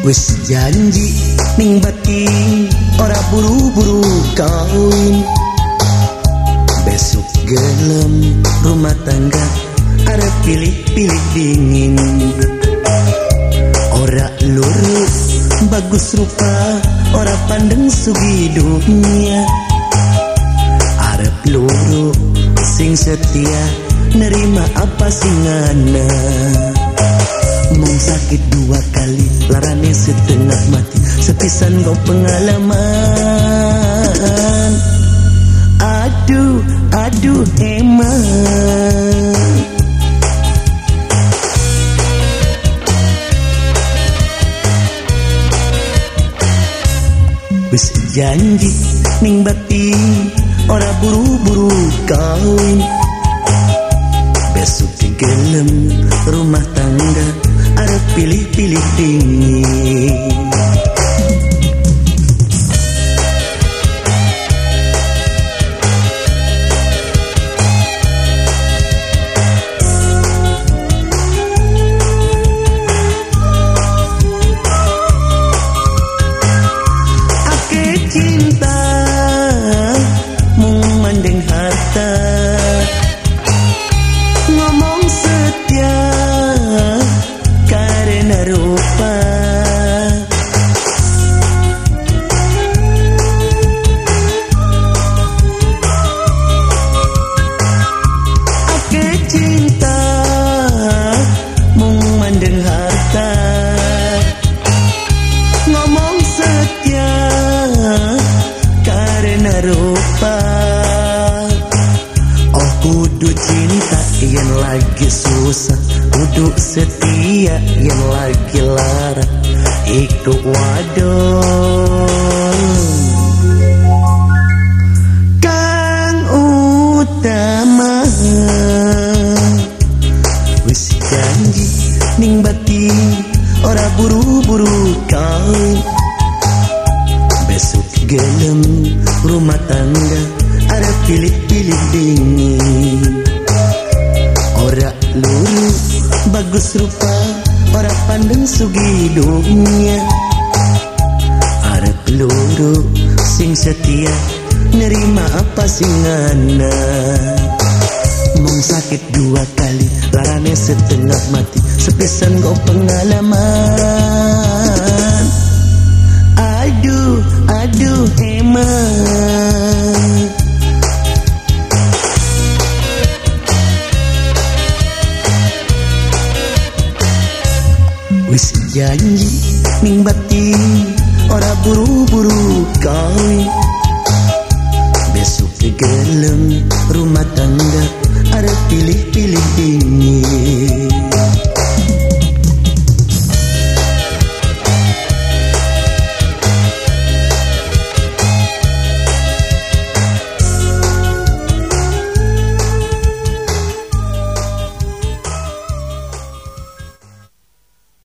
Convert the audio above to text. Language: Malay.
Wis janji ning batin ora buru-buru kawin Besok gelem rumah tangga ada pilih-pilih dingin. Ora lurus bagus rupa ora pandeng sugi dunia Arep luru sing setia nerima apa singana. Mung sakit dua kali setengah mati. Sepisan kau pengalaman. Aduh aduh emang Wis janji ning batin ora buru-buru kawin Besok gelem rumah tangga ada pilih-pilih dingin susah Kudu setia yang lagi lara. Iku wadon. Kang utama. Wis janji ning batin Ora buru-buru kau gelem rumah tangga ada pilih-pilih dingin. Ora lurus bagus rupa ora pandang sugi dunia ada peluru sing setia nerima apa singana. Mong sakit dua kali larane setengah mati sepesan kau pengalaman wis janji ning batti ora buru-buru kawin besok kegelem rumah